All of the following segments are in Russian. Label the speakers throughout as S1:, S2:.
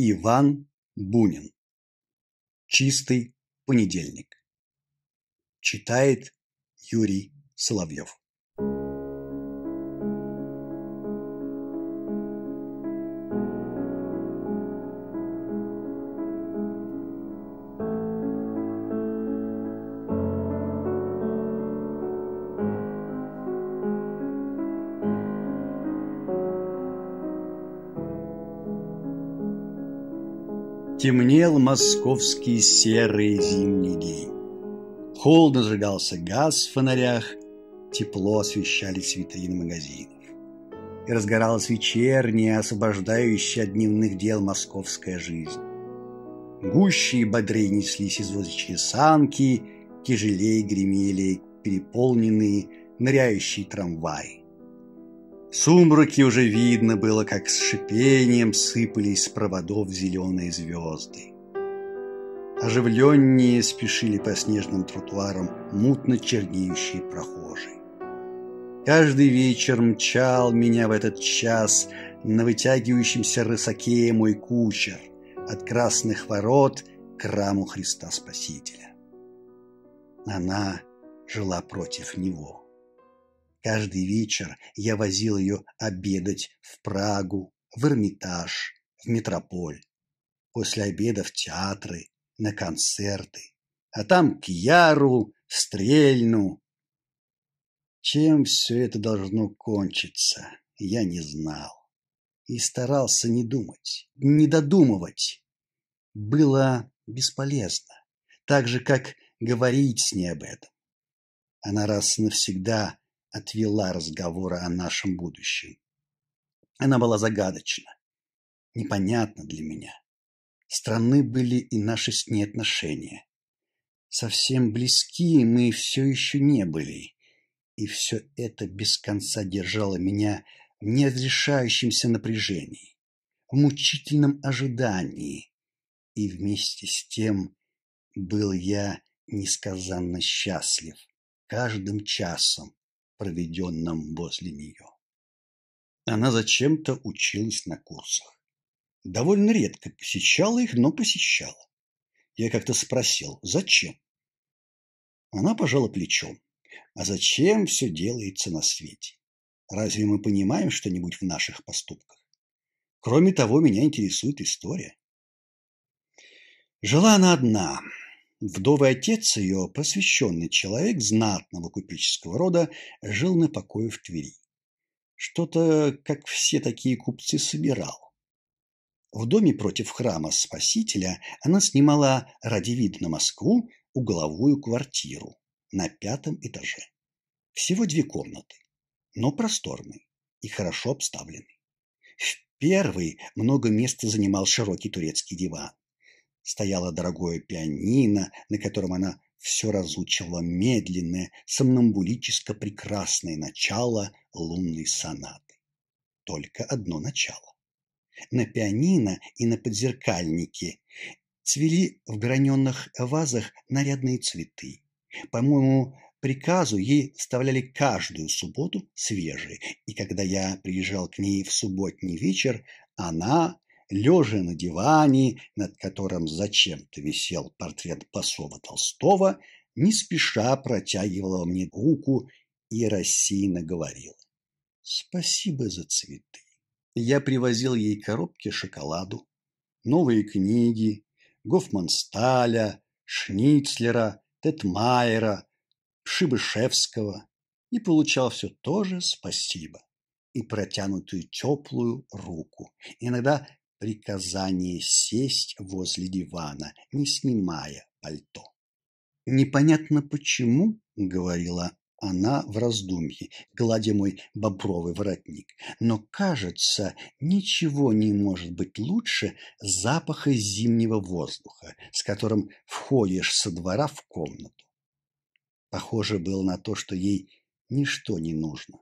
S1: Иван Бунин. Чистый понедельник. Читает Юрий Соловьев. Темнел московский серый зимний день. Холодно зажигался газ в фонарях, тепло освещались витрины магазинов. И разгоралась вечерняя, освобождающая от дневных дел московская жизнь. Гуще и бодрее неслись извозчие санки, тяжелее гремели переполненные, ныряющие трамваи. Сумраке уже видно было, как с шипением сыпались с проводов зеленые звезды. Оживленнее спешили по снежным тротуарам мутно чернеющие прохожие. Каждый вечер мчал меня в этот час на вытягивающемся рысаке мой кучер от красных ворот к раму Христа Спасителя. Она жила против него. Каждый вечер я возил ее обедать в Прагу, в Эрмитаж, в Метрополь. После обеда в театры, на концерты. А там к Яру, Стрельну. Чем все это должно кончиться, я не знал. И старался не думать, не додумывать. Было бесполезно, так же, как говорить с ней об этом. Она раз навсегда отвела разговоры о нашем будущем. Она была загадочна, непонятна для меня. Странны были и наши с ней отношения. Совсем близки мы все еще не были, и все это без конца держало меня в неразрешающемся напряжении, в мучительном ожидании, и вместе с тем был я несказанно счастлив каждым часом, проведенном возле нее. Она зачем-то училась на курсах. Довольно редко посещала их, но посещала. Я как-то спросил, зачем? Она пожала плечом. А зачем все делается на свете? Разве мы понимаем что-нибудь в наших поступках? Кроме того, меня интересует история. Жила она одна, Вдовый отец ее, просвещенный человек знатного купеческого рода, жил на покое в Твери. Что-то, как все такие купцы, собирал. В доме против храма Спасителя она снимала ради вида на Москву угловую квартиру на пятом этаже. Всего две комнаты, но просторные и хорошо обставленные. В первой много места занимал широкий турецкий диван стояло дорогое пианино, на котором она все разучивала медленное, сомнамбулически прекрасное начало лунной сонаты. Только одно начало. На пианино и на подзеркальнике цвели в граненных вазах нарядные цветы. По-моему, приказу ей вставляли каждую субботу свежие, и когда я приезжал к ней в субботний вечер, она лежа на диване, над которым зачем-то висел портрет Басова Толстого, не спеша протягивала мне руку и рассеянно говорила «Спасибо за цветы». Я привозил ей коробки шоколаду, новые книги, Гофмансталя, Шницлера, Тетмайера, Шибышевского и получал все то же спасибо и протянутую теплую руку, иногда приказание сесть возле дивана, не снимая пальто. «Непонятно почему», — говорила она в раздумье, гладя мой бобровый воротник. Но, кажется, ничего не может быть лучше запаха зимнего воздуха, с которым входишь со двора в комнату. Похоже было на то, что ей ничто не нужно.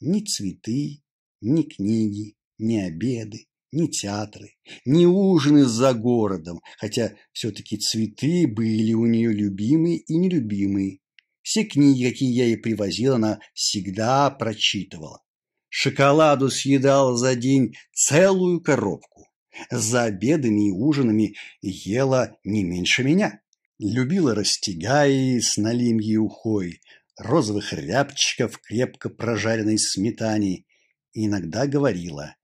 S1: Ни цветы, ни книги, ни обеды, ни театры, ни ужины за городом, хотя все-таки цветы были у нее любимые и нелюбимые. Все книги, какие я ей привозил, она всегда прочитывала. Шоколаду съедала за день целую коробку. За обедами и ужинами ела не меньше меня. Любила растягаи с налим и ухой, розовых рябчиков крепко прожаренной сметане и иногда говорила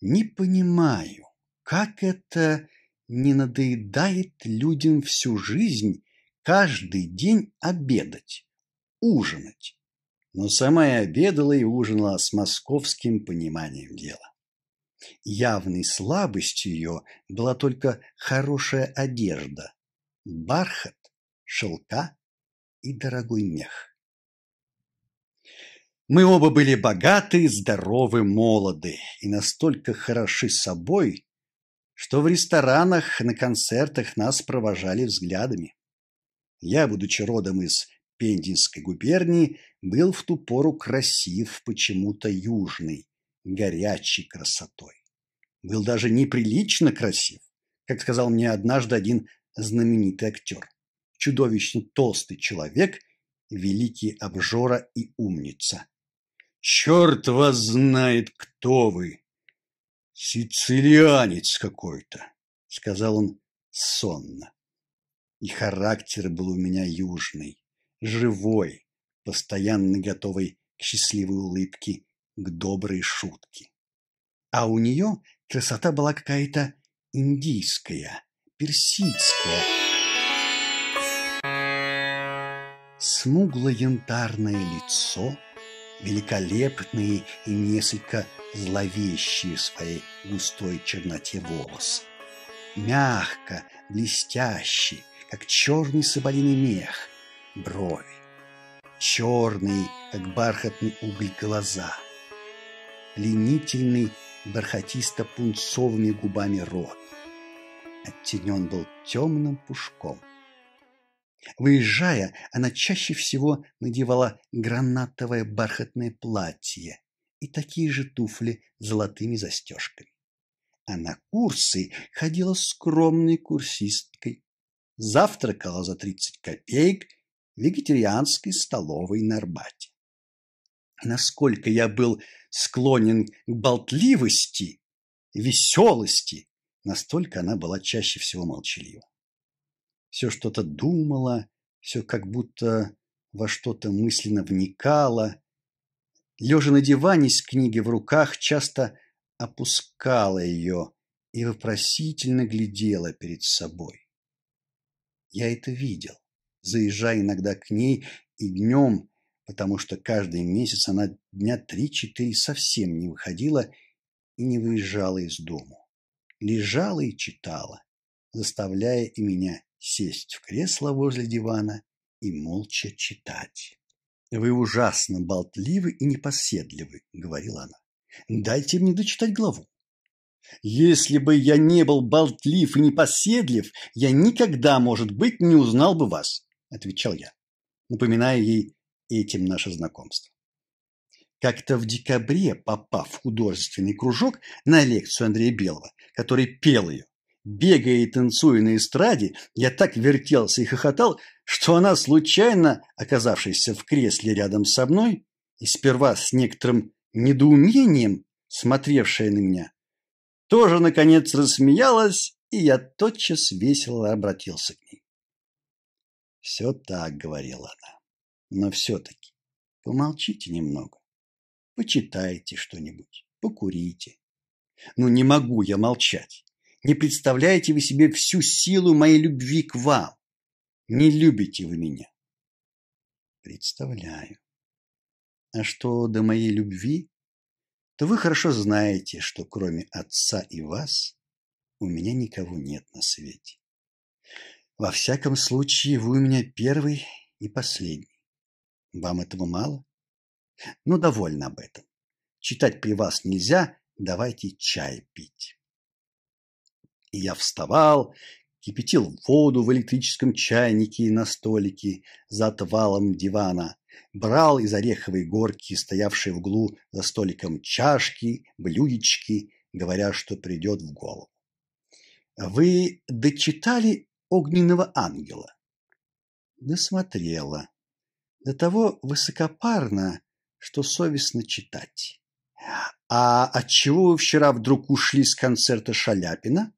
S1: «Не понимаю, как это не надоедает людям всю жизнь каждый день обедать, ужинать?» Но сама и обедала и ужинала с московским пониманием дела. Явной слабостью ее была только хорошая одежда, бархат, шелка и дорогой мех. Мы оба были богаты, здоровы, молоды и настолько хороши собой, что в ресторанах, на концертах нас провожали взглядами. Я, будучи родом из Пензенской губернии, был в ту пору красив почему-то южной, горячей красотой. Был даже неприлично красив, как сказал мне однажды один знаменитый актер. Чудовищно толстый человек, великий обжора и умница. «Черт вас знает, кто вы! Сицилианец какой-то!» — сказал он сонно. И характер был у меня южный, живой, постоянно готовый к счастливой улыбке, к доброй шутке. А у нее красота была какая-то индийская, персидская. Смугло-янтарное лицо, великолепные и несколько зловещие своей густой черноте волосы. Мягко, блестящий, как черный соболиный мех, брови. Черные, как бархатный уголь глаза. Пленительный, бархатисто-пунцовыми губами рот. Оттенен был темным пушком. Выезжая, она чаще всего надевала гранатовое бархатное платье и такие же туфли с золотыми застежками. А на курсы ходила скромной курсисткой. Завтракала за 30 копеек в вегетарианской столовой на Арбате. Насколько я был склонен к болтливости, веселости, настолько она была чаще всего молчалива. Все что-то думала, все как будто во что-то мысленно вникала. Лежа на диване с книгой в руках, часто опускала ее и вопросительно глядела перед собой. Я это видел, заезжая иногда к ней и днем, потому что каждый месяц она дня три-четыре совсем не выходила и не выезжала из дому. Лежала и читала, заставляя и меня сесть в кресло возле дивана и молча читать. «Вы ужасно болтливы и непоседливы», — говорила она. «Дайте мне дочитать главу». «Если бы я не был болтлив и непоседлив, я никогда, может быть, не узнал бы вас», — отвечал я, напоминая ей этим наше знакомство. Как-то в декабре, попав в художественный кружок на лекцию Андрея Белого, который пел ее, бегая и танцуя на эстраде, я так вертелся и хохотал, что она, случайно оказавшаяся в кресле рядом со мной, и сперва с некоторым недоумением смотревшая на меня, тоже, наконец, рассмеялась, и я тотчас весело обратился к ней. «Все так», — говорила она. Но все-таки помолчите немного, почитайте что-нибудь, покурите. Ну не могу я молчать. Не представляете вы себе всю силу моей любви к вам. Не любите вы меня. Представляю. А что до моей любви, то вы хорошо знаете, что кроме отца и вас у меня никого нет на свете. Во всяком случае, вы у меня первый и последний. Вам этого мало? Ну, довольно об этом. Читать при вас нельзя, давайте чай пить. И я вставал, кипятил воду в электрическом чайнике на столике за отвалом дивана, брал из ореховой горки, стоявшей в углу за столиком, чашки, блюдечки, говоря, что придет в голову. Вы дочитали «Огненного ангела»? Досмотрела до того высокопарно, что совестно читать. А отчего вы вчера вдруг ушли с концерта Шаляпина?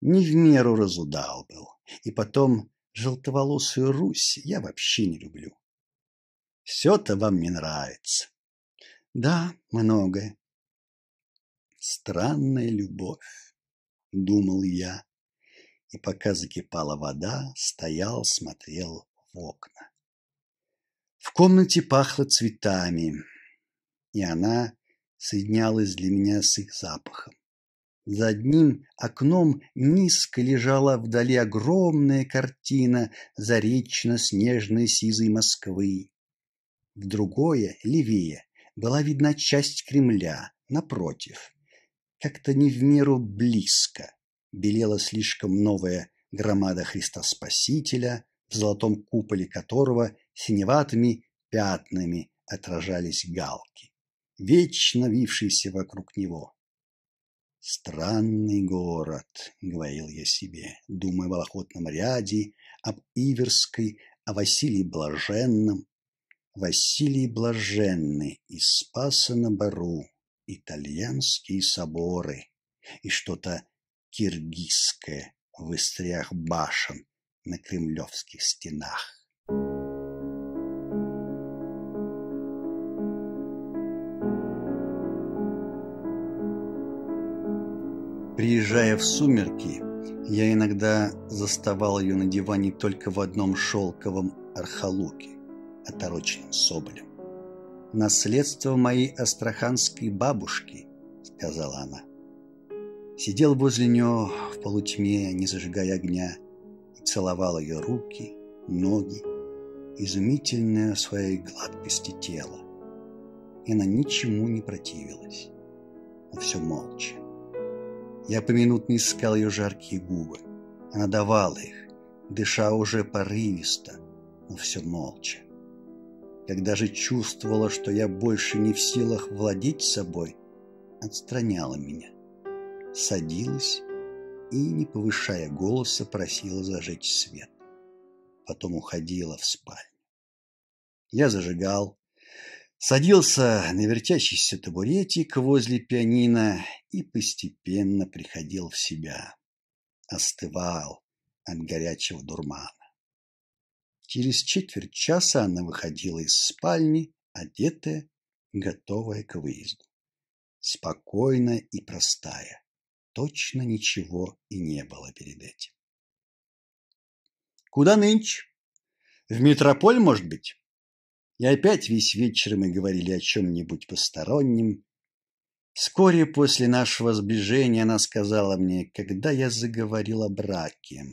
S1: Не в меру разудал был. И потом желтоволосую Русь я вообще не люблю. Все-то вам не нравится. Да, многое. Странная любовь, думал я. И пока закипала вода, стоял, смотрел в окна. В комнате пахло цветами, и она соединялась для меня с их запахом. За одним окном низко лежала вдали огромная картина заречно-снежной сизой Москвы. В другое, левее, была видна часть Кремля, напротив. Как-то не в меру близко белела слишком новая громада Христа Спасителя, в золотом куполе которого синеватыми пятнами отражались галки, вечно вившиеся вокруг него. «Странный город», — говорил я себе, думая в охотном ряде об Иверской, о Василии Блаженном. Василий Блаженный из Спаса на Бару, итальянские соборы и что-то киргизское в истрях башен на кремлевских стенах. Приезжая в сумерки, я иногда заставал ее на диване только в одном шелковом архалуке, отороченном соболем. «Наследство моей астраханской бабушки», — сказала она. Сидел возле нее в полутьме, не зажигая огня, и целовал ее руки, ноги, изумительное своей гладкости тело. И она ничему не противилась, но все молча. Я поминутно искал ее жаркие губы. Она давала их, дыша уже порывисто, но все молча. Когда же чувствовала, что я больше не в силах владеть собой, отстраняла меня, садилась и, не повышая голоса, просила зажечь свет. Потом уходила в спальню. Я зажигал, Садился на вертящийся табуретик возле пианино и постепенно приходил в себя. Остывал от горячего дурмана. Через четверть часа она выходила из спальни, одетая, готовая к выезду. Спокойная и простая. Точно ничего и не было перед этим. «Куда нынче? В метрополь, может быть?» И опять весь вечер мы говорили о чем-нибудь постороннем. Вскоре после нашего сближения она сказала мне, когда я заговорил о браке.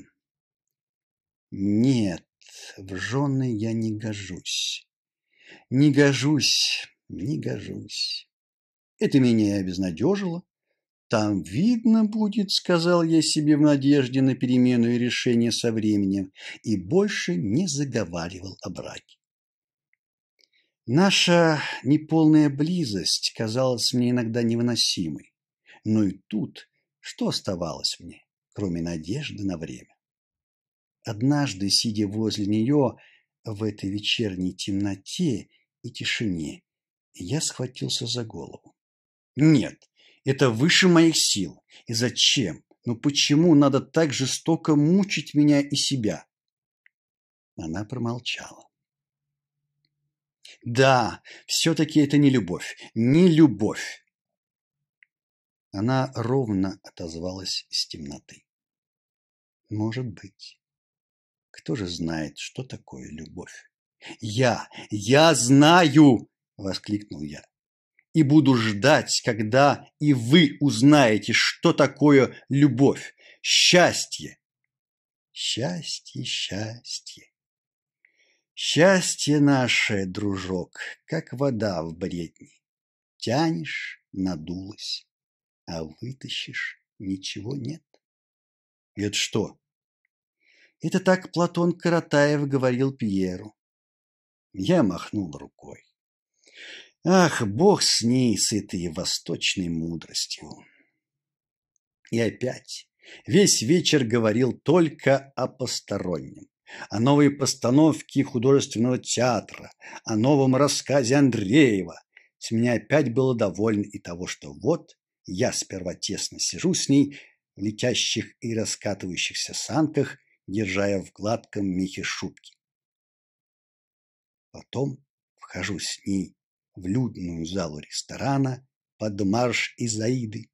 S1: Нет, в жены я не гожусь. Не гожусь, не гожусь. Это меня обезнадежило. Там видно будет, сказал я себе в надежде на перемену и решение со временем, и больше не заговаривал о браке. Наша неполная близость казалась мне иногда невыносимой. Но и тут что оставалось мне, кроме надежды на время? Однажды, сидя возле нее в этой вечерней темноте и тишине, я схватился за голову. Нет, это выше моих сил. И зачем? Ну почему надо так жестоко мучить меня и себя? Она промолчала. Да, все-таки это не любовь, не любовь. Она ровно отозвалась из темноты. Может быть. Кто же знает, что такое любовь? Я, я знаю, воскликнул я. И буду ждать, когда и вы узнаете, что такое любовь, счастье. Счастье, счастье. Счастье наше, дружок, как вода в бредне. Тянешь, надулась, а вытащишь ничего нет. Это что? Это так Платон Каратаев говорил Пьеру. Я махнул рукой. Ах, бог с ней, с этой восточной мудростью. И опять весь вечер говорил только о постороннем о новой постановке художественного театра, о новом рассказе Андреева. с меня опять было довольно и того, что вот я сперва тесно сижу с ней в летящих и раскатывающихся санках, держа в гладком мехе шубки. Потом вхожу с ней в людную залу ресторана под марш Изаиды,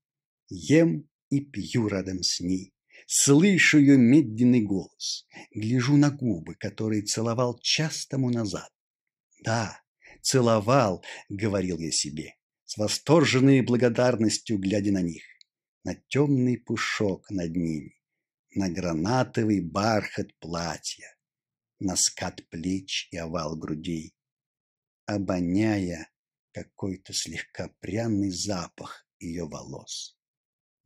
S1: ем и пью рядом с ней. Слышу ее медленный голос, гляжу на губы, которые целовал час тому назад. Да, целовал, говорил я себе, с восторженной благодарностью глядя на них, на темный пушок над ними, на гранатовый бархат платья, на скат плеч и овал грудей, обоняя какой-то слегка пряный запах ее волос,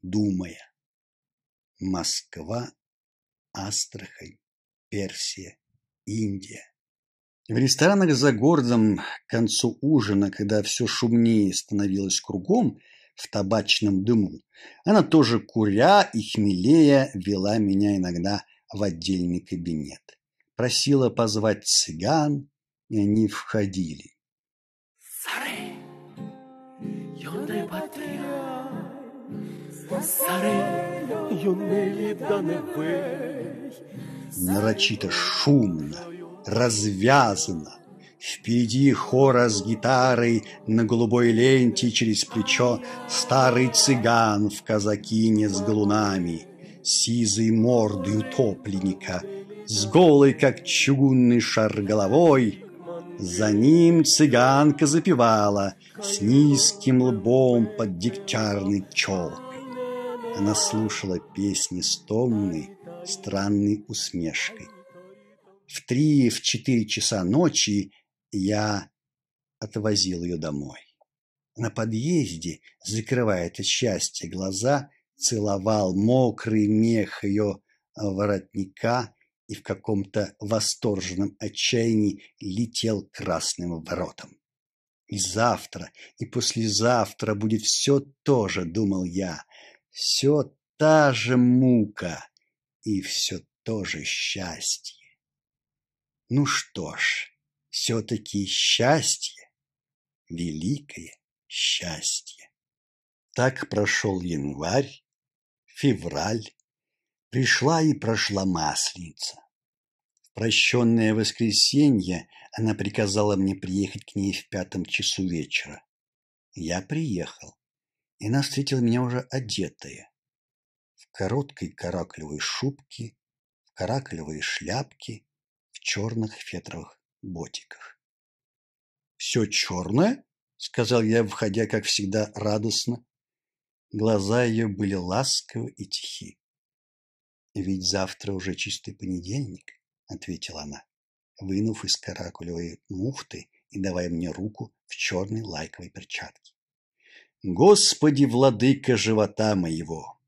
S1: думая: Москва, Астрахань, Персия, Индия. В ресторанах за городом к концу ужина, когда все шумнее становилось кругом в табачном дыму, она тоже куря и хмелея вела меня иногда в отдельный кабинет. Просила позвать цыган, и они входили. Нарочито шумно, развязано. Впереди хора с гитарой на голубой ленте через плечо старый цыган в казакине с галунами, сизой мордой утопленника, с голой, как чугунный шар головой. За ним цыганка запевала с низким лбом под дегтярной челкой. Она слушала песни с томной, странной усмешкой. В три, в четыре часа ночи я отвозил ее домой. На подъезде, закрывая от счастья глаза, целовал мокрый мех ее воротника и в каком-то восторженном отчаянии летел красным воротам. И завтра, и послезавтра будет все то же, думал я, все та же мука и все то же счастье. Ну что ж, все-таки счастье, великое счастье. Так прошел январь, февраль, пришла и прошла масленица. В прощенное воскресенье она приказала мне приехать к ней в пятом часу вечера. Я приехал, и она встретила меня уже одетая, в короткой каракулевой шубке, в каракулевой шляпке черных фетровых ботиках. «Все черное?» — сказал я, входя, как всегда, радостно. Глаза ее были ласковы и тихи. «Ведь завтра уже чистый понедельник», — ответила она, вынув из каракулевой муфты и давая мне руку в черной лайковой перчатке. «Господи, владыка живота моего!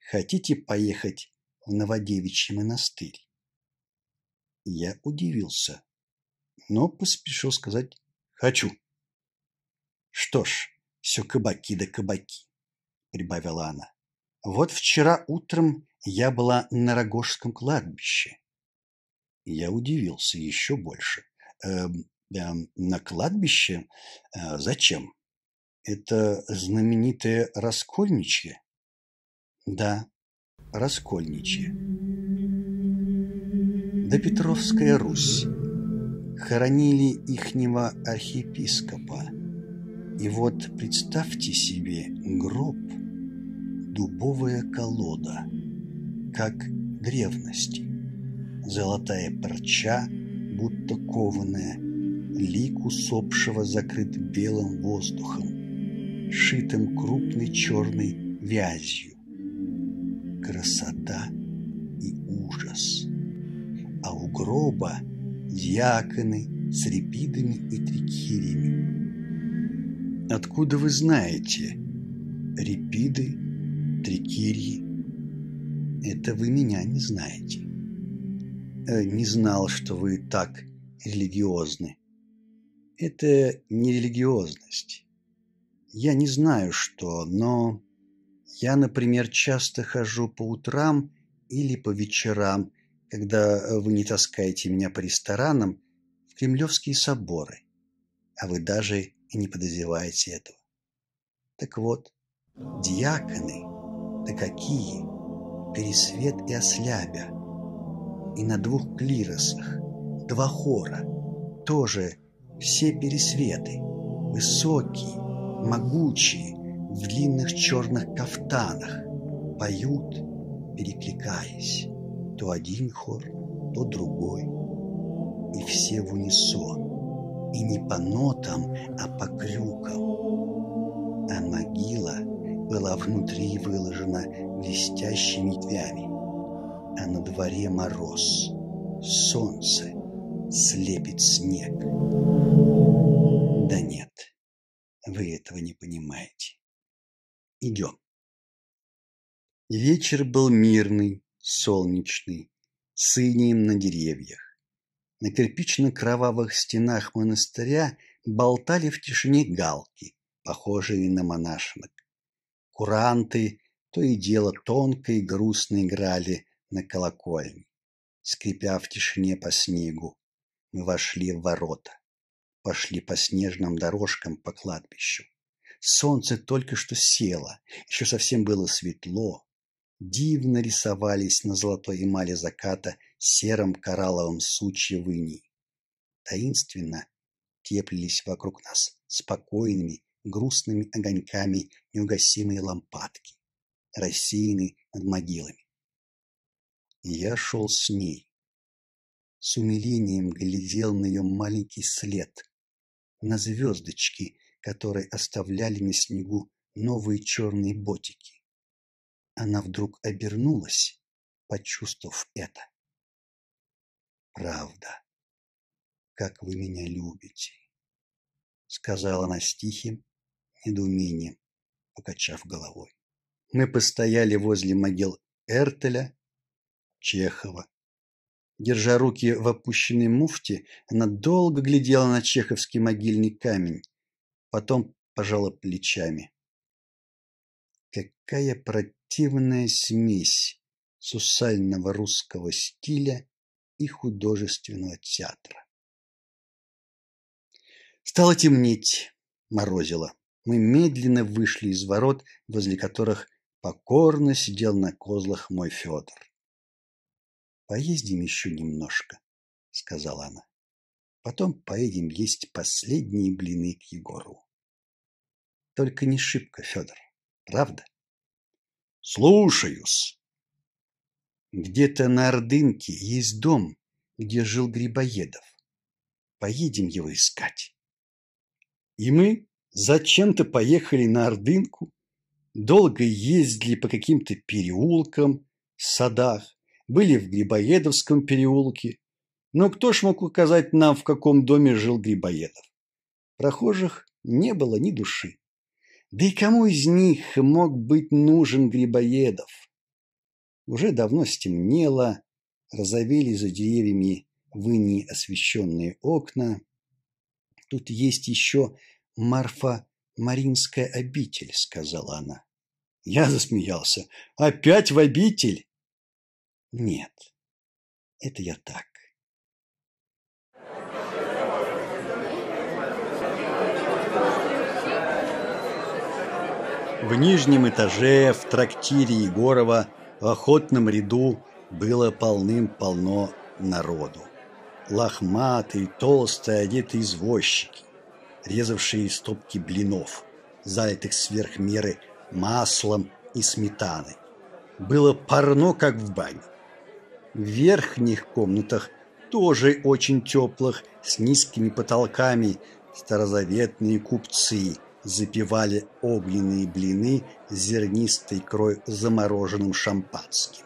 S1: Хотите поехать в Новодевичий монастырь?» Я удивился, но поспешил сказать «хочу». «Что ж, все кабаки да кабаки», — прибавила она. «Вот вчера утром я была на Рогожском кладбище». Я удивился еще больше. «Э, э, «На кладбище? Э, зачем? Это знаменитое Раскольничье?» «Да, Раскольничье» да Петровская Русь. Хоронили ихнего архиепископа. И вот представьте себе гроб, дубовая колода, как древности, золотая парча, будто кованая, лик усопшего закрыт белым воздухом, шитым крупной черной вязью. Красота и ужас а у гроба диаконы с репидами и трикириями. Откуда вы знаете? Репиды, трикирии? Это вы меня не знаете. Э, не знал, что вы так религиозны. Это не религиозность. Я не знаю, что, но я, например, часто хожу по утрам или по вечерам когда э, вы не таскаете меня по ресторанам в кремлевские соборы, а вы даже и не подозреваете этого. Так вот, диаконы, да какие, Пересвет и Ослябя, и на двух клиросах, два хора, тоже все пересветы, высокие, могучие, в длинных черных кафтанах, поют, перекликаясь, то один хор, то другой, и все в унисон, и не по нотам, а по крюкам. А могила была внутри выложена блестящими ветвями, а на дворе мороз, солнце слепит снег. Да нет, вы этого не понимаете. Идем. Вечер был мирный, солнечный, с инием на деревьях. На кирпично-кровавых стенах монастыря болтали в тишине галки, похожие на монашек. Куранты то и дело тонко и грустно играли на колокольне. Скрипя в тишине по снегу, мы вошли в ворота, пошли по снежным дорожкам по кладбищу. Солнце только что село, еще совсем было светло. Дивно рисовались на золотой эмали заката серым коралловым сучья в иней. Таинственно теплились вокруг нас спокойными, грустными огоньками неугасимые лампадки, рассеянные над могилами. Я шел с ней. С умилением глядел на ее маленький след, на звездочки, которые оставляли на снегу новые черные ботики. Она вдруг обернулась, почувствовав это. «Правда, как вы меня любите», — сказала она с тихим недоумением, покачав головой. Мы постояли возле могил Эртеля, Чехова. Держа руки в опущенной муфте, она долго глядела на чеховский могильный камень, потом пожала плечами. Какая противная смесь сусального русского стиля и художественного театра. Стало темнеть, морозило. Мы медленно вышли из ворот, возле которых покорно сидел на козлах мой Федор. «Поездим еще немножко», — сказала она. «Потом поедем есть последние блины к Егору». Только не шибко, Федор, правда? Слушаюсь. Где-то на Ордынке есть дом, где жил Грибоедов. Поедем его искать. И мы зачем-то поехали на Ордынку, долго ездили по каким-то переулкам, садах, были в Грибоедовском переулке. Но кто ж мог указать нам, в каком доме жил Грибоедов? Прохожих не было ни души. Да и кому из них мог быть нужен Грибоедов? Уже давно стемнело, разовели за деревьями выни освещенные окна. Тут есть еще Марфа Маринская обитель, сказала она. Я засмеялся. Опять в обитель? Нет, это я так. В нижнем этаже, в трактире Егорова, в охотном ряду было полным-полно народу. Лохматые, толстые, одетые извозчики, резавшие стопки блинов, залитых сверх меры маслом и сметаной. Было парно, как в бане. В верхних комнатах, тоже очень теплых, с низкими потолками, старозаветные купцы – запивали огненные блины зернистой крой замороженным шампанским.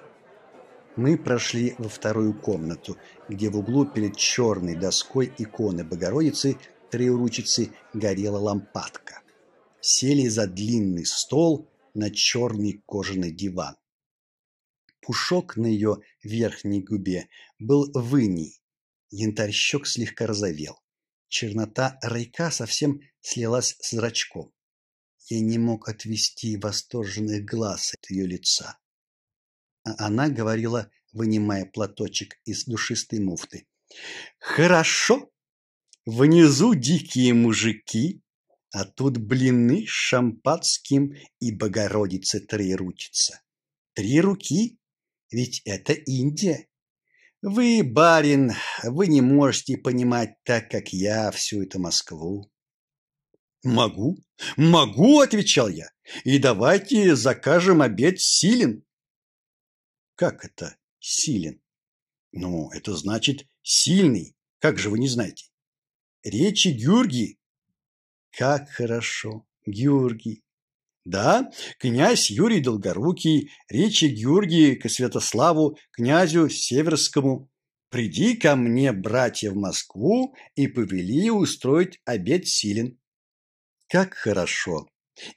S1: Мы прошли во вторую комнату, где в углу перед черной доской иконы Богородицы Триуручицы горела лампадка. Сели за длинный стол на черный кожаный диван. Пушок на ее верхней губе был выней, янтарь щек слегка розовел. Чернота райка совсем слилась с зрачком. Я не мог отвести восторженных глаз от ее лица. А она говорила, вынимая платочек из душистой муфты. «Хорошо. Внизу дикие мужики, А тут блины с шампанским и Богородица Троеручица. Три руки? Ведь это Индия. Вы, барин, вы не можете понимать так, как я, всю эту Москву. Могу, могу, отвечал я. И давайте закажем обед силен. Как это силен? Ну, это значит сильный. Как же вы не знаете? Речи Георгий. Как хорошо, Георгий. Да, князь Юрий Долгорукий, речи Георгий к Святославу, князю Северскому. Приди ко мне, братья, в Москву и повели устроить обед силен. Как хорошо.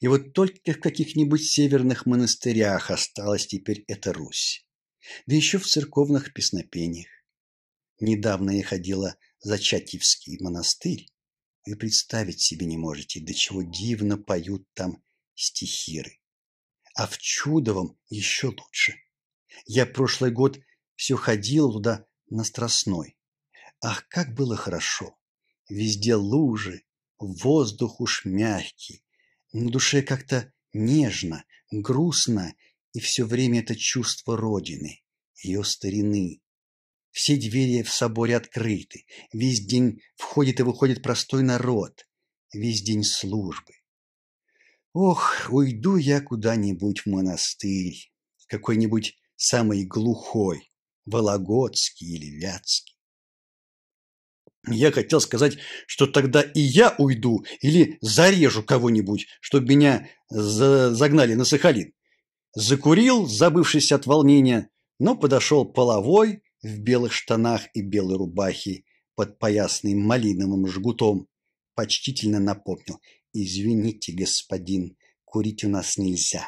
S1: И вот только в каких-нибудь северных монастырях осталась теперь эта Русь. Да еще в церковных песнопениях. Недавно я ходила в Зачатьевский монастырь. Вы представить себе не можете, до чего дивно поют там стихиры. А в Чудовом еще лучше. Я прошлый год все ходил туда на Страстной. Ах, как было хорошо! Везде лужи, воздух уж мягкий, на душе как-то нежно, грустно, и все время это чувство Родины, ее старины. Все двери в соборе открыты, весь день входит и выходит простой народ, весь день службы. Ох, уйду я куда-нибудь в монастырь, какой-нибудь самый глухой, Вологодский или Вятский. Я хотел сказать, что тогда и я уйду или зарежу кого-нибудь, чтобы меня за загнали на Сахалин. Закурил, забывшись от волнения, но подошел половой в белых штанах и белой рубахе под поясным малиновым жгутом. Почтительно напомнил – «Извините, господин, курить у нас нельзя».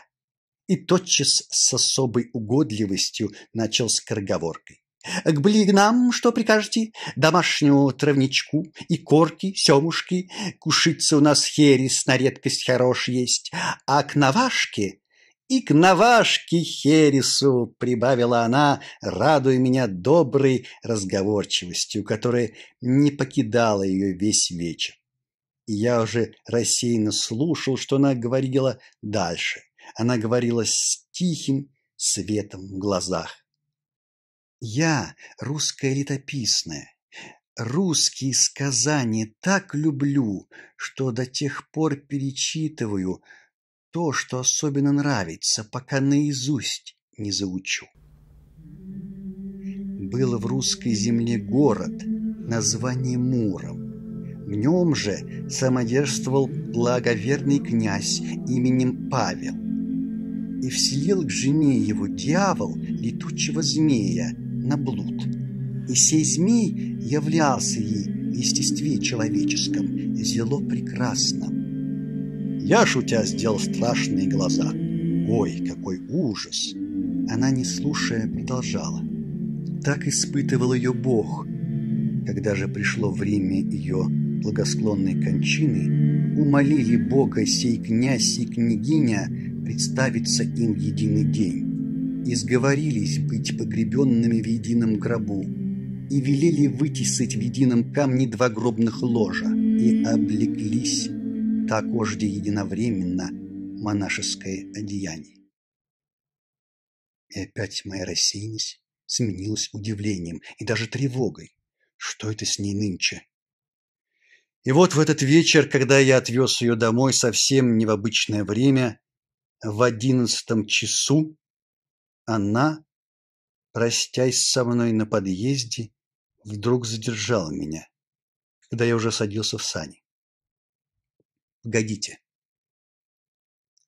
S1: И тотчас с особой угодливостью начал скороговоркой. К блинам что прикажете? Домашнюю травничку и корки, семушки. Кушиться у нас херес на редкость хорош есть. А к навашке и к навашке хересу, прибавила она, радуя меня доброй разговорчивостью, которая не покидала ее весь вечер и я уже рассеянно слушал, что она говорила дальше. Она говорила с тихим светом в глазах. Я, русская летописная, русские сказания так люблю, что до тех пор перечитываю то, что особенно нравится, пока наизусть не заучу. Был в русской земле город, название Муром. Нем же самодержствовал благоверный князь именем Павел и вселил к жене его дьявол летучего змея на блуд. И сей змей являлся ей в естестве человеческом, зело прекрасном. Я, шутя, сделал страшные глаза. Ой, какой ужас! Она, не слушая, продолжала. Так испытывал ее Бог, когда же пришло время ее благосклонной кончины, умолили Бога сей князь и княгиня представиться им в единый день, и сговорились быть погребенными в едином гробу, и велели вытесать в едином камне два гробных ложа, и облеклись так ожди единовременно монашеское одеяние. И опять моя рассеянность сменилась удивлением и даже тревогой. Что это с ней нынче? И вот в этот вечер, когда я отвез ее домой совсем не в обычное время, в одиннадцатом часу, она, простясь со мной на подъезде, вдруг задержала меня, когда я уже садился в сани. «Погодите.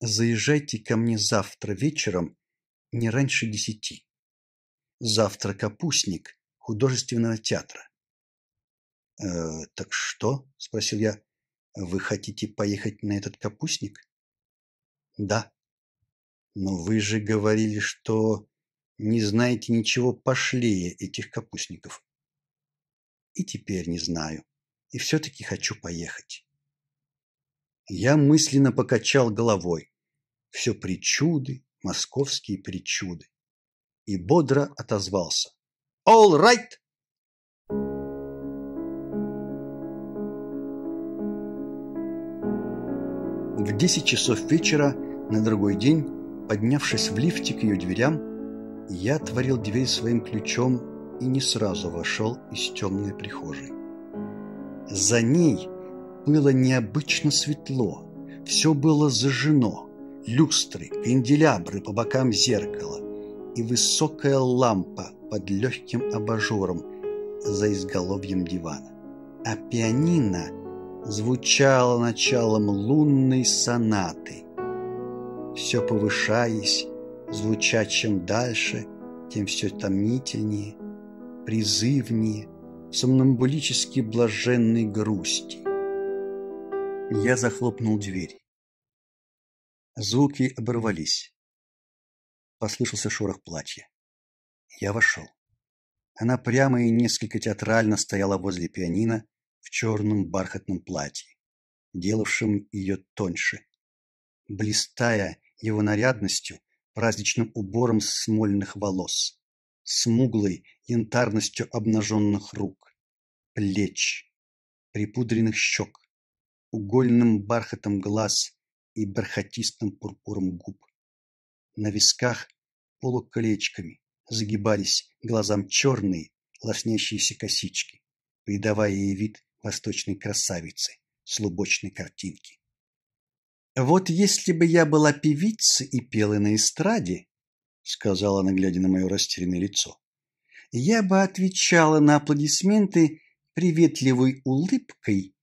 S1: Заезжайте ко мне завтра вечером не раньше десяти. Завтра капустник художественного театра. «Э, так что?» – спросил я. «Вы хотите поехать на этот капустник?» «Да». «Но вы же говорили, что не знаете ничего пошлее этих капустников». «И теперь не знаю. И все-таки хочу поехать». Я мысленно покачал головой. Все причуды, московские причуды. И бодро отозвался. «All right!» В десять часов вечера на другой день, поднявшись в лифте к ее дверям, я отворил дверь своим ключом и не сразу вошел из темной прихожей. За ней было необычно светло, все было зажжено, люстры, канделябры по бокам зеркала и высокая лампа под легким абажуром за изголовьем дивана. А пианино звучало началом лунной сонаты. Все повышаясь, звуча чем дальше, тем все томнительнее, призывнее, сомнамбулически блаженной грусти. Я захлопнул дверь. Звуки оборвались. Послышался шорох платья. Я вошел. Она прямо и несколько театрально стояла возле пианино в черном бархатном платье, делавшем ее тоньше, блистая его нарядностью, праздничным убором смольных волос, смуглой янтарностью обнаженных рук, плеч, припудренных щек, угольным бархатом глаз и бархатистым пурпуром губ. На висках полуколечками загибались глазам черные лоснящиеся косички, придавая ей вид восточной красавицы с лубочной картинки. Вот если бы я была певицей и пела на эстраде, сказала она, глядя на мое растерянное лицо, я бы отвечала на аплодисменты приветливой улыбкой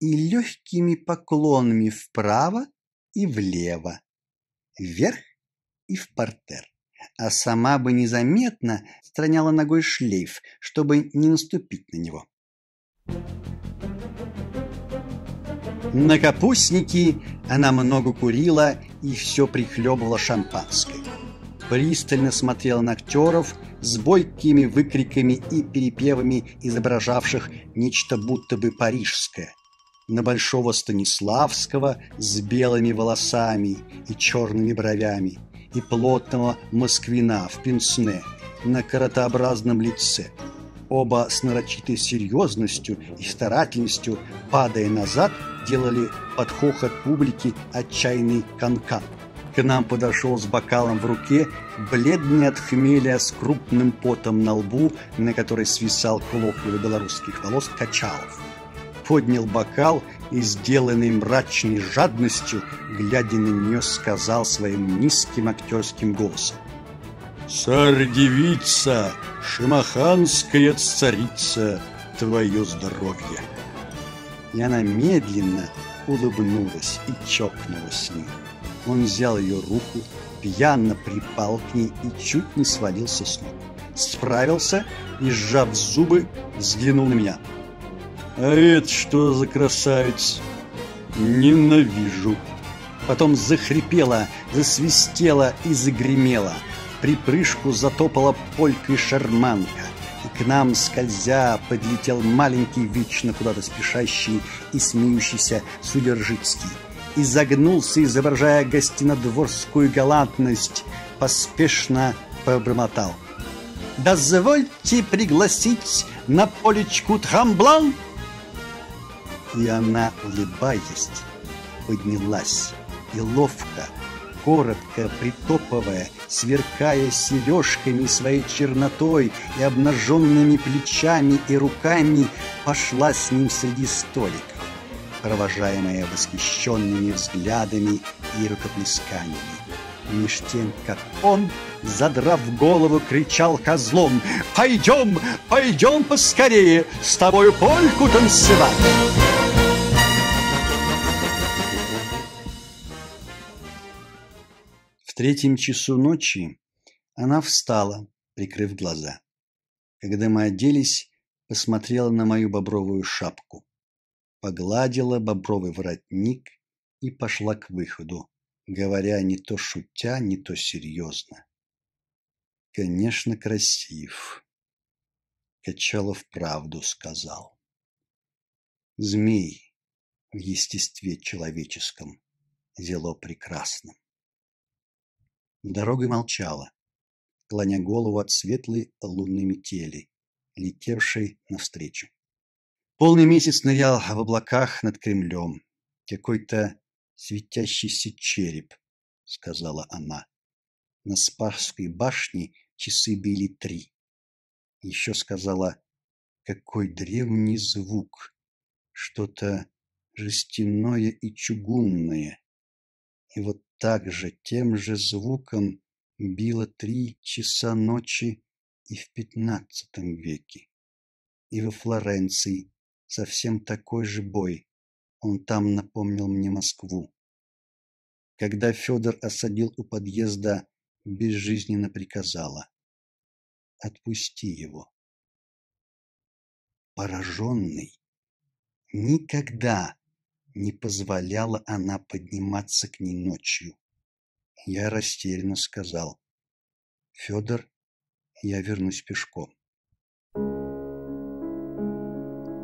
S1: и легкими поклонами вправо и влево, вверх и в портер, а сама бы незаметно страняла ногой шлейф, чтобы не наступить на него. На капустнике она много курила и все прихлебывала шампанское. Пристально смотрела на актеров с бойкими выкриками и перепевами, изображавших нечто будто бы парижское. На большого Станиславского с белыми волосами и черными бровями, и плотного москвина в пенсне на коротообразном лице. Оба с нарочитой серьезностью и старательностью, падая назад, делали под хохот публики отчаянный канкан. К нам подошел с бокалом в руке, бледный от хмеля с крупным потом на лбу, на который свисал клок его белорусских волос Качалов. Поднял бокал и, сделанный мрачной жадностью, глядя на нее, сказал своим низким актерским голосом. «Царь-девица, шимаханская царица, твое здоровье!» и она медленно улыбнулась и чокнулась с ним. Он взял ее руку, пьяно припал к ней и чуть не свалился с ног. Справился и, сжав зубы, взглянул на меня. «А это что за красавец? Ненавижу!» Потом захрипела, засвистела и загремела. Припрыжку затопала полька и шарманка и к нам, скользя, подлетел маленький, вечно куда-то спешащий и смеющийся Судержицкий. И загнулся, изображая гостинодворскую галантность, поспешно пробормотал. «Дозвольте пригласить на полечку Трамблан!» И она, улыбаясь, поднялась и ловко, коротко притопывая, сверкая сережками своей чернотой и обнаженными плечами и руками, пошла с ним среди столиков, провожаемая восхищенными взглядами и рукоплесканиями. Меж тем, как он, задрав голову, кричал козлом «Пойдем, пойдем поскорее, с тобою польку танцевать!» Третьем часу ночи она встала, прикрыв глаза. Когда мы оделись, посмотрела на мою бобровую шапку, погладила бобровый воротник и пошла к выходу, говоря не то шутя, не то серьезно. Конечно, красив. Качалов правду сказал. Змей в естестве человеческом зело прекрасным. Дорога молчала, клоня голову от светлой лунной метели, летевшей навстречу. Полный месяц нырял в облаках над Кремлем. Какой-то светящийся череп, сказала она. На Спасской башне часы били три. Еще сказала, какой древний звук, что-то жестяное и чугунное. И вот так же, тем же звуком било три часа ночи и в пятнадцатом веке. И во Флоренции совсем такой же бой. Он там напомнил мне Москву. Когда Федор осадил у подъезда, безжизненно приказала: "Отпусти его". Пораженный, никогда не позволяла она подниматься к ней ночью. Я растерянно сказал: "Федор, я вернусь пешком".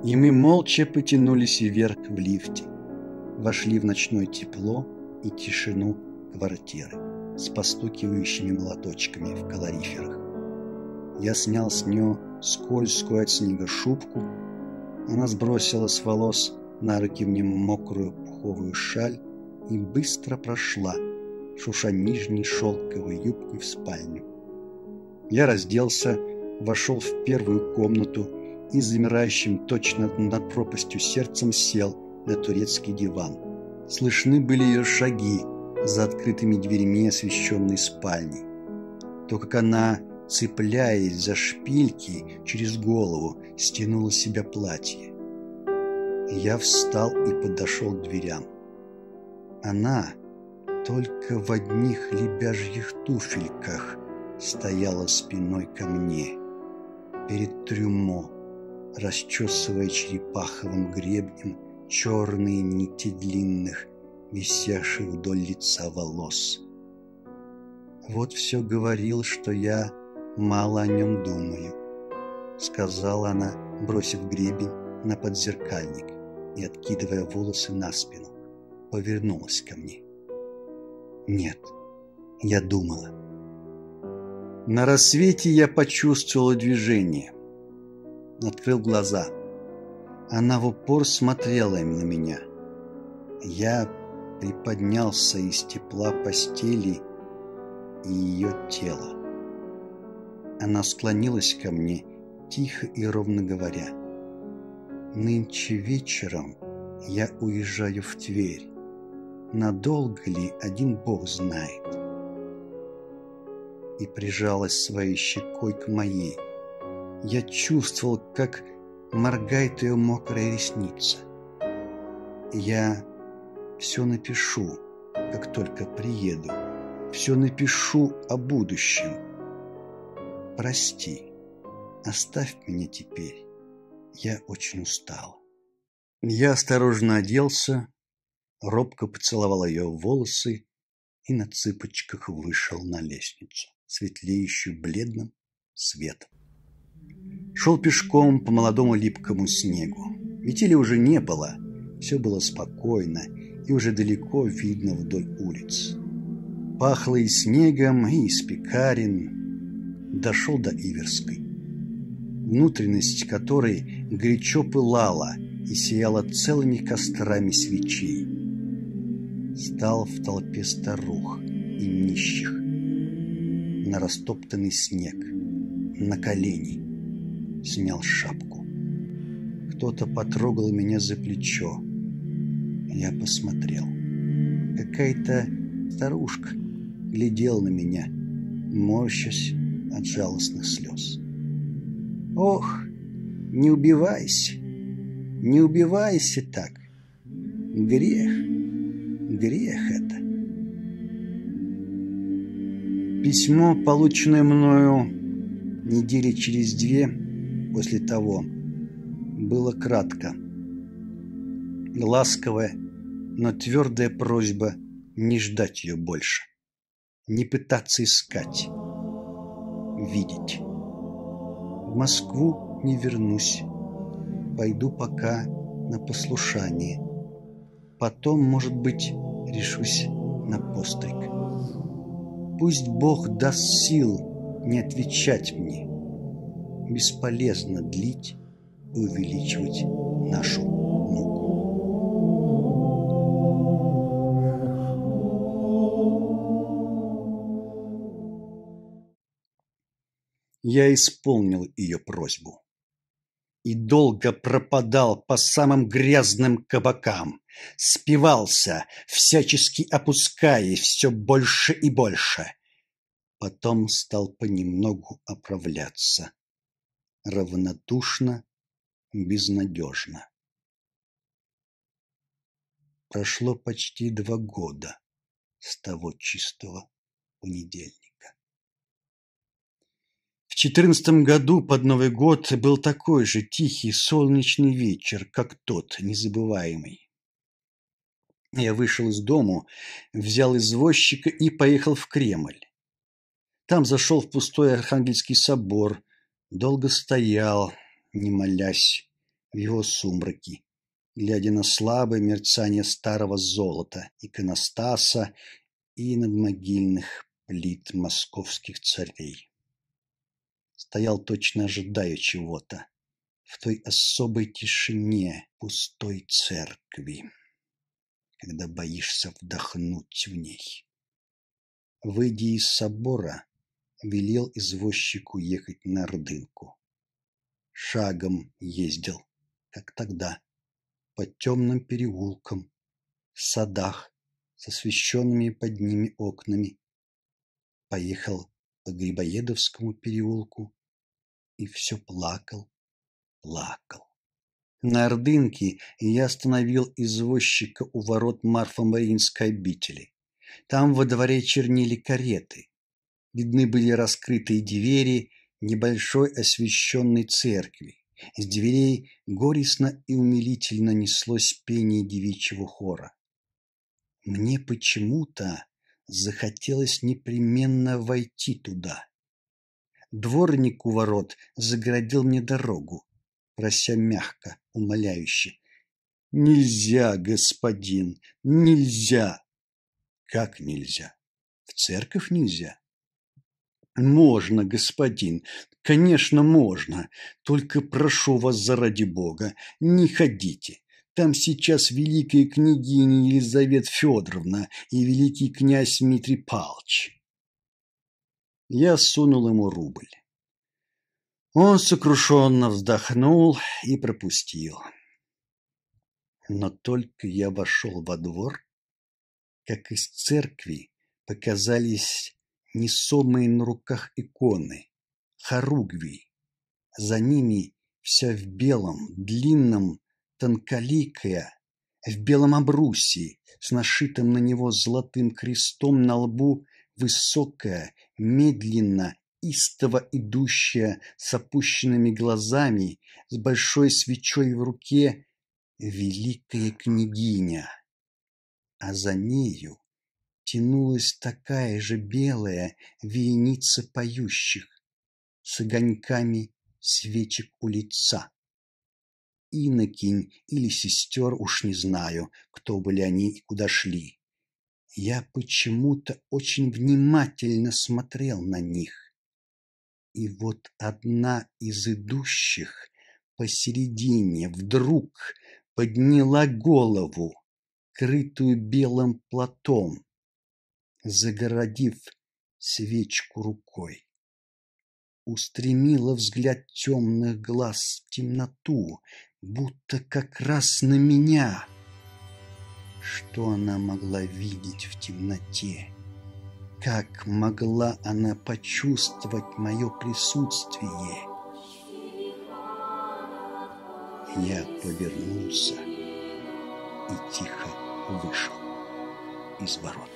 S1: И мы молча потянулись вверх в лифте, вошли в ночное тепло и тишину квартиры с постукивающими молоточками в калориферах. Я снял с нее скользкую от снега шубку. Она сбросила с волос на руки мне мокрую пуховую шаль и быстро прошла, шуша нижней шелковой юбкой в спальню. Я разделся, вошел в первую комнату и замирающим точно над пропастью сердцем сел на турецкий диван. Слышны были ее шаги за открытыми дверями освещенной спальни. То, как она, цепляясь за шпильки через голову, стянула себя платье. Я встал и подошел к дверям. Она только в одних лебяжьих туфельках стояла спиной ко мне перед трюмо расчесывая черепаховым гребнем черные нити длинных, висевших вдоль лица волос. Вот все говорил, что я мало о нем думаю, сказала она, бросив гребень на подзеркальник и откидывая волосы на спину, повернулась ко мне. Нет, я думала. На рассвете я почувствовала движение открыл глаза. Она в упор смотрела на меня. Я приподнялся из тепла постели и ее тела. Она склонилась ко мне, тихо и ровно говоря. «Нынче вечером я уезжаю в Тверь. Надолго ли, один Бог знает». И прижалась своей щекой к моей. Я чувствовал, как моргает ее мокрая ресница. Я все напишу, как только приеду. Все напишу о будущем. Прости, оставь меня теперь. Я очень устал. Я осторожно оделся, робко поцеловал ее в волосы и на цыпочках вышел на лестницу, светлеющую бледным светом. Шел пешком по молодому липкому снегу. Метели уже не было, все было спокойно и уже далеко видно вдоль улиц. Пахло и снегом, и из пекарен. Дошел до Иверской, внутренность которой горячо пылала и сияла целыми кострами свечей. Стал в толпе старух и нищих на растоптанный снег, на колени снял шапку. Кто-то потрогал меня за плечо. Я посмотрел. Какая-то старушка глядела на меня, морщась от жалостных слез. Ох, не убивайся, не убивайся так. Грех, грех это. Письмо, полученное мною недели через две, после того. Было кратко. Ласковая, но твердая просьба не ждать ее больше. Не пытаться искать. Видеть. Москву не вернусь. Пойду пока на послушание. Потом, может быть, решусь на постриг. Пусть Бог даст сил не отвечать мне бесполезно длить и увеличивать нашу Я исполнил ее просьбу и долго пропадал по самым грязным кабакам, спивался, всячески опускаясь все больше и больше. Потом стал понемногу оправляться. Равнодушно, безнадежно. Прошло почти два года с того чистого понедельника. В четырнадцатом году под Новый год был такой же тихий солнечный вечер, как тот, незабываемый. Я вышел из дому, взял извозчика и поехал в Кремль. Там зашел в пустой Архангельский собор, долго стоял, не молясь, в его сумраке, глядя на слабое мерцание старого золота, иконостаса и надмогильных плит московских царей стоял точно ожидая чего-то в той особой тишине пустой церкви, когда боишься вдохнуть в ней. Выйдя из собора, велел извозчику ехать на Ордынку. Шагом ездил, как тогда, по темным переулкам, в садах с освещенными под ними окнами. Поехал по Грибоедовскому переулку и все плакал, плакал. На Ордынке я остановил извозчика у ворот Марфа-Мариинской обители. Там во дворе чернили кареты. Видны были раскрытые двери небольшой освещенной церкви. С дверей горестно и умилительно неслось пение девичьего хора. Мне почему-то захотелось непременно войти туда. Дворник у ворот загородил мне дорогу, прося мягко, умоляюще. «Нельзя, господин, нельзя!» «Как нельзя? В церковь нельзя?» «Можно, господин, конечно, можно. Только прошу вас заради Бога, не ходите. Там сейчас великая княгиня Елизавета Федоровна и великий князь Дмитрий Павлович. Я сунул ему рубль. Он сокрушенно вздохнул и пропустил. Но только я вошел во двор, как из церкви показались несомые на руках иконы, хоругви. За ними вся в белом, длинном, тонколикая, в белом обрусе, с нашитым на него золотым крестом на лбу, высокая, медленно, истово идущая, с опущенными глазами, с большой свечой в руке, великая княгиня. А за нею тянулась такая же белая вереница поющих с огоньками свечек у лица инокинь или сестер, уж не знаю, кто были они и куда шли. Я почему-то очень внимательно смотрел на них. И вот одна из идущих посередине вдруг подняла голову, крытую белым платом, загородив свечку рукой устремила взгляд темных глаз в темноту, будто как раз на меня. Что она могла видеть в темноте? Как могла она почувствовать мое присутствие? Я повернулся и тихо вышел из ворот.